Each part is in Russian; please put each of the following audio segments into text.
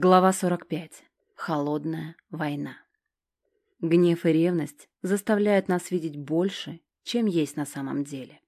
Глава 45. Холодная война. Гнев и ревность заставляют нас видеть больше, чем есть на самом деле.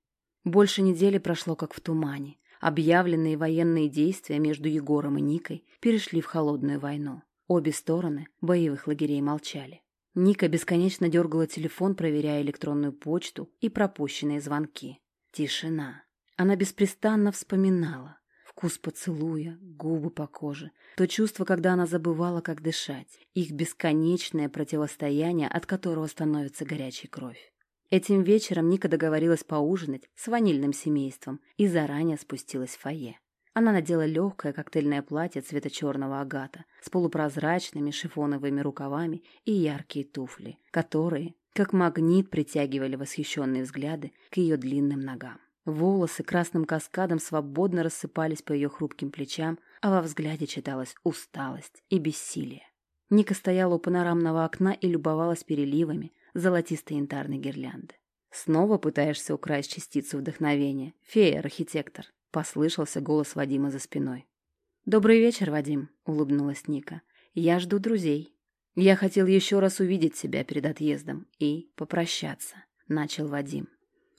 Больше недели прошло как в тумане. Объявленные военные действия между Егором и Никой перешли в холодную войну. Обе стороны боевых лагерей молчали. Ника бесконечно дергала телефон, проверяя электронную почту и пропущенные звонки. Тишина. Она беспрестанно вспоминала, Вкус поцелуя, губы по коже, то чувство, когда она забывала, как дышать, их бесконечное противостояние, от которого становится горячей кровь. Этим вечером Ника договорилась поужинать с ванильным семейством и заранее спустилась в фойе. Она надела легкое коктейльное платье цвета черного агата с полупрозрачными шифоновыми рукавами и яркие туфли, которые, как магнит, притягивали восхищенные взгляды к ее длинным ногам. Волосы красным каскадом свободно рассыпались по ее хрупким плечам, а во взгляде читалась усталость и бессилие. Ника стояла у панорамного окна и любовалась переливами золотистой янтарной гирлянды. «Снова пытаешься украсть частицу вдохновения, фея-архитектор», — послышался голос Вадима за спиной. «Добрый вечер, Вадим», — улыбнулась Ника. «Я жду друзей. Я хотел еще раз увидеть себя перед отъездом и попрощаться», — начал Вадим.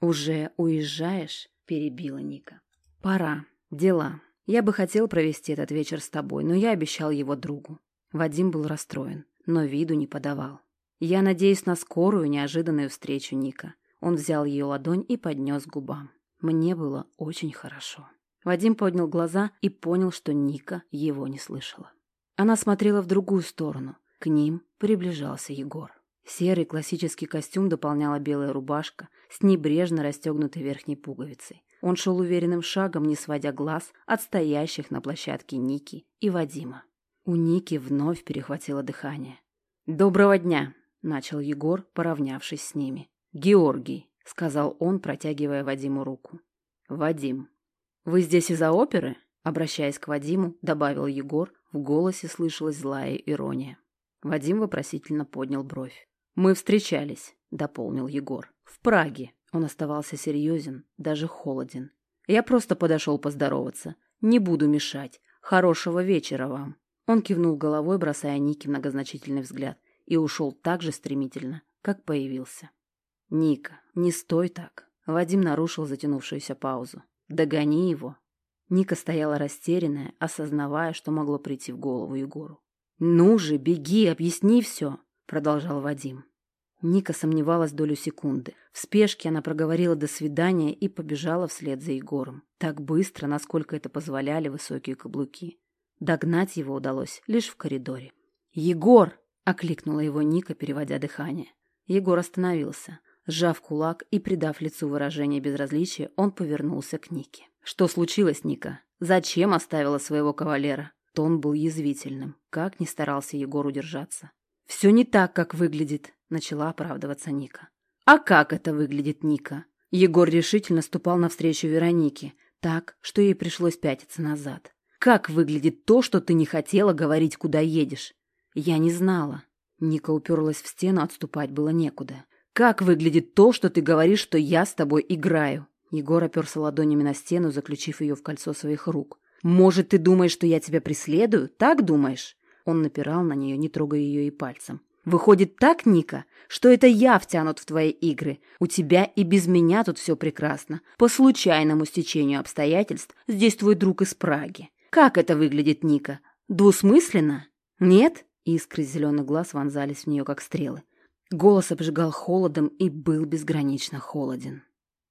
«Уже уезжаешь?» – перебила Ника. «Пора. Дела. Я бы хотел провести этот вечер с тобой, но я обещал его другу». Вадим был расстроен, но виду не подавал. «Я надеюсь на скорую, неожиданную встречу, Ника». Он взял ее ладонь и поднес к губам. Мне было очень хорошо. Вадим поднял глаза и понял, что Ника его не слышала. Она смотрела в другую сторону. К ним приближался Егор. Серый классический костюм дополняла белая рубашка с небрежно расстегнутой верхней пуговицей. Он шел уверенным шагом, не сводя глаз от стоящих на площадке Ники и Вадима. У Ники вновь перехватило дыхание. «Доброго дня!» — начал Егор, поравнявшись с ними. «Георгий!» — сказал он, протягивая Вадиму руку. «Вадим!» «Вы здесь из-за оперы?» — обращаясь к Вадиму, добавил Егор, в голосе слышалась злая ирония. Вадим вопросительно поднял бровь. «Мы встречались», — дополнил Егор. «В Праге». Он оставался серьезен, даже холоден. «Я просто подошел поздороваться. Не буду мешать. Хорошего вечера вам». Он кивнул головой, бросая Нике многозначительный взгляд, и ушел так же стремительно, как появился. «Ника, не стой так!» Вадим нарушил затянувшуюся паузу. «Догони его!» Ника стояла растерянная, осознавая, что могло прийти в голову Егору. «Ну же, беги, объясни все!» продолжал Вадим. Ника сомневалась долю секунды. В спешке она проговорила «до свидания» и побежала вслед за Егором. Так быстро, насколько это позволяли высокие каблуки. Догнать его удалось лишь в коридоре. «Егор!» — окликнула его Ника, переводя дыхание. Егор остановился. Сжав кулак и придав лицу выражение безразличия, он повернулся к Нике. «Что случилось, Ника? Зачем оставила своего кавалера?» Тон был язвительным. Как ни старался Егор удержаться. «Все не так, как выглядит», — начала оправдываться Ника. «А как это выглядит, Ника?» Егор решительно ступал навстречу Веронике, так, что ей пришлось пятиться назад. «Как выглядит то, что ты не хотела говорить, куда едешь?» «Я не знала». Ника уперлась в стену, отступать было некуда. «Как выглядит то, что ты говоришь, что я с тобой играю?» Егор оперся ладонями на стену, заключив ее в кольцо своих рук. «Может, ты думаешь, что я тебя преследую? Так думаешь?» Он напирал на нее, не трогая ее и пальцем. «Выходит так, Ника, что это я втянут в твои игры. У тебя и без меня тут все прекрасно. По случайному стечению обстоятельств здесь твой друг из Праги. Как это выглядит, Ника? Двусмысленно? Нет?» Искры зеленых глаз вонзались в нее, как стрелы. Голос обжигал холодом и был безгранично холоден.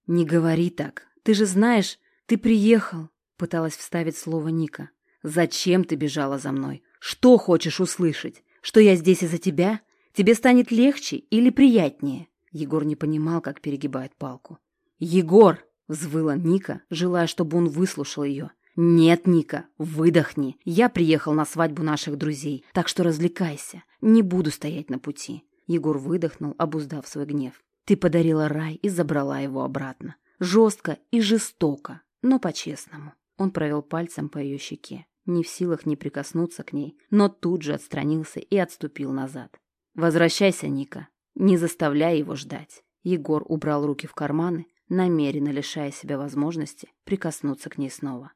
«Не говори так. Ты же знаешь, ты приехал», — пыталась вставить слово Ника. «Зачем ты бежала за мной? Что хочешь услышать? Что я здесь из-за тебя? Тебе станет легче или приятнее?» Егор не понимал, как перегибает палку. «Егор!» — взвыла Ника, желая, чтобы он выслушал ее. «Нет, Ника, выдохни. Я приехал на свадьбу наших друзей, так что развлекайся. Не буду стоять на пути». Егор выдохнул, обуздав свой гнев. «Ты подарила рай и забрала его обратно. Жестко и жестоко, но по-честному». Он провел пальцем по ее щеке не в силах не прикоснуться к ней, но тут же отстранился и отступил назад. «Возвращайся, Ника. Не заставляй его ждать». Егор убрал руки в карманы, намеренно лишая себя возможности прикоснуться к ней снова.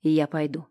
«И я пойду».